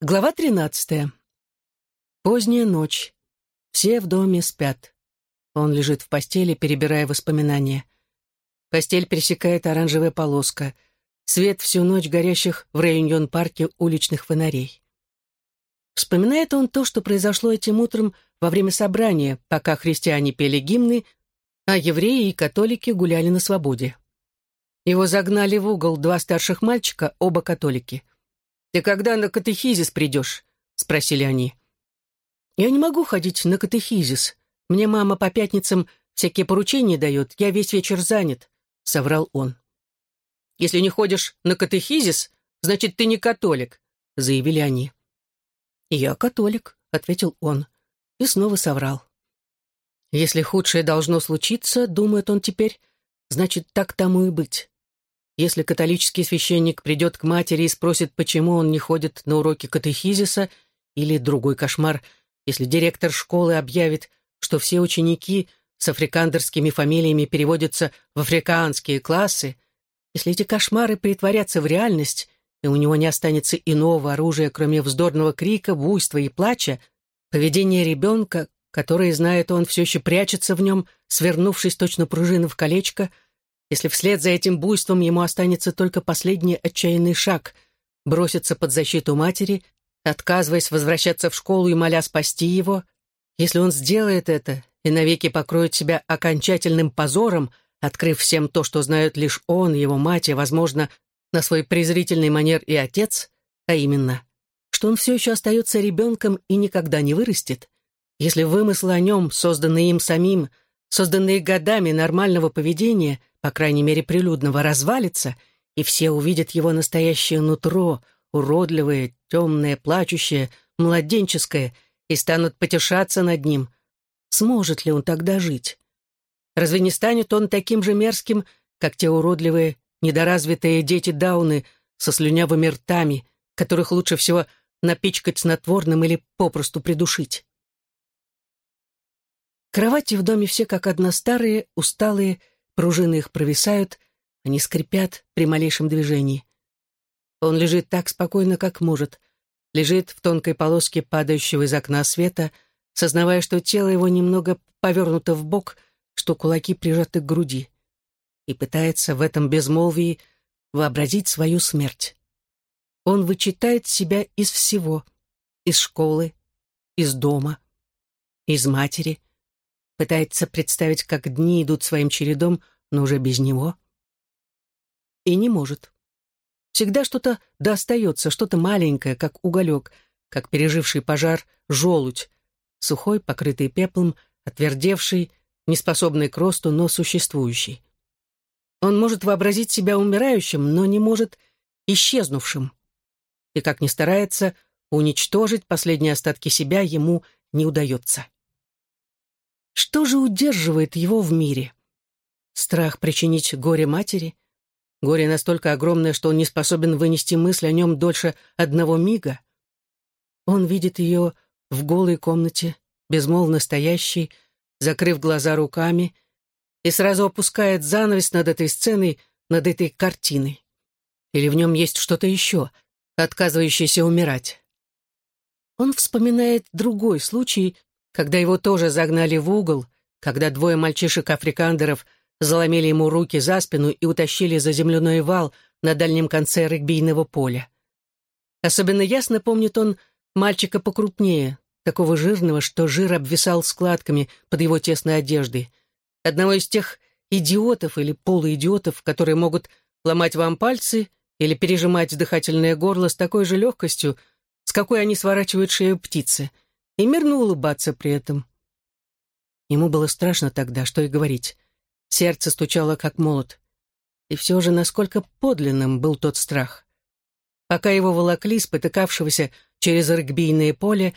Глава тринадцатая. Поздняя ночь. Все в доме спят. Он лежит в постели, перебирая воспоминания. Постель пересекает оранжевая полоска. Свет всю ночь горящих в Реюньон-парке уличных фонарей. Вспоминает он то, что произошло этим утром во время собрания, пока христиане пели гимны, а евреи и католики гуляли на свободе. Его загнали в угол два старших мальчика, оба католики. «Ты когда на катехизис придешь?» — спросили они. «Я не могу ходить на катехизис. Мне мама по пятницам всякие поручения дает, я весь вечер занят», — соврал он. «Если не ходишь на катехизис, значит, ты не католик», — заявили они. «Я католик», — ответил он, и снова соврал. «Если худшее должно случиться, — думает он теперь, — значит, так тому и быть. Если католический священник придет к матери и спросит, почему он не ходит на уроки катехизиса, или другой кошмар, если директор школы объявит, что все ученики с африкандерскими фамилиями переводятся в африканские классы, если эти кошмары притворятся в реальность, и у него не останется иного оружия, кроме вздорного крика, буйства и плача, поведение ребенка, которое, знает он, все еще прячется в нем, свернувшись точно пружина в колечко — если вслед за этим буйством ему останется только последний отчаянный шаг — броситься под защиту матери, отказываясь возвращаться в школу и моля спасти его, если он сделает это и навеки покроет себя окончательным позором, открыв всем то, что знают лишь он, его мать и, возможно, на свой презрительный манер и отец, а именно, что он все еще остается ребенком и никогда не вырастет, если вымыслы о нем, созданные им самим, созданные годами нормального поведения, по крайней мере прилюдного, развалится, и все увидят его настоящее нутро, уродливое, темное, плачущее, младенческое, и станут потешаться над ним. Сможет ли он тогда жить? Разве не станет он таким же мерзким, как те уродливые, недоразвитые дети Дауны со слюнявыми ртами, которых лучше всего напичкать снотворным или попросту придушить? Кровати в доме все как одна старые, усталые, Пружины их провисают, они скрипят при малейшем движении. Он лежит так спокойно, как может, лежит в тонкой полоске падающего из окна света, сознавая, что тело его немного повернуто в бок, что кулаки прижаты к груди, и пытается в этом безмолвии вообразить свою смерть. Он вычитает себя из всего, из школы, из дома, из матери, пытается представить, как дни идут своим чередом, но уже без него. И не может. Всегда что-то достается, что-то маленькое, как уголек, как переживший пожар желудь, сухой, покрытый пеплом, отвердевший, неспособный к росту, но существующий. Он может вообразить себя умирающим, но не может исчезнувшим. И как ни старается, уничтожить последние остатки себя ему не удается. Что же удерживает его в мире? Страх причинить горе матери? Горе настолько огромное, что он не способен вынести мысль о нем дольше одного мига? Он видит ее в голой комнате, безмолвно стоящей, закрыв глаза руками, и сразу опускает занавес над этой сценой, над этой картиной. Или в нем есть что-то еще, отказывающееся умирать? Он вспоминает другой случай, когда его тоже загнали в угол, когда двое мальчишек-африкандеров заломили ему руки за спину и утащили за земляной вал на дальнем конце регбийного поля. Особенно ясно помнит он мальчика покрупнее, такого жирного, что жир обвисал складками под его тесной одеждой. Одного из тех идиотов или полуидиотов, которые могут ломать вам пальцы или пережимать дыхательное горло с такой же легкостью, с какой они сворачивают шею птицы — и мирно улыбаться при этом. Ему было страшно тогда, что и говорить. Сердце стучало, как молот. И все же, насколько подлинным был тот страх. Пока его волокли, спотыкавшегося через регбийное поле,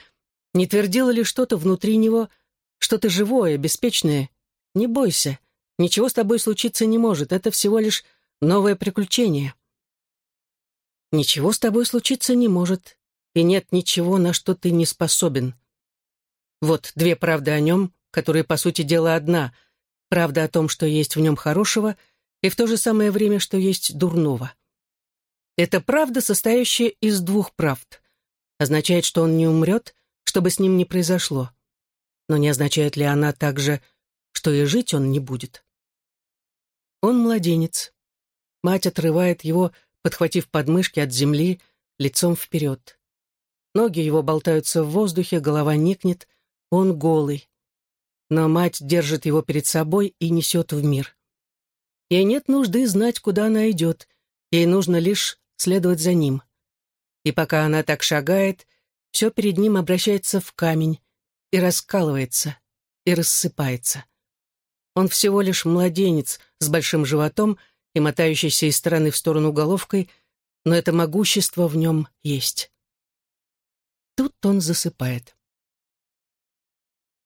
не твердило ли что-то внутри него, что-то живое, беспечное? Не бойся, ничего с тобой случиться не может, это всего лишь новое приключение. Ничего с тобой случиться не может, и нет ничего, на что ты не способен. Вот две правды о нем, которые, по сути дела, одна. Правда о том, что есть в нем хорошего, и в то же самое время, что есть дурного. Это правда, состоящая из двух правд. означает, что он не умрет, что бы с ним ни произошло. Но не означает ли она также, что и жить он не будет? Он младенец. Мать отрывает его, подхватив подмышки от земли, лицом вперед. Ноги его болтаются в воздухе, голова никнет, он голый. Но мать держит его перед собой и несет в мир. Ей нет нужды знать, куда она идет, ей нужно лишь следовать за ним. И пока она так шагает, все перед ним обращается в камень и раскалывается, и рассыпается. Он всего лишь младенец с большим животом и мотающийся из стороны в сторону головкой, но это могущество в нем есть. Тут он засыпает.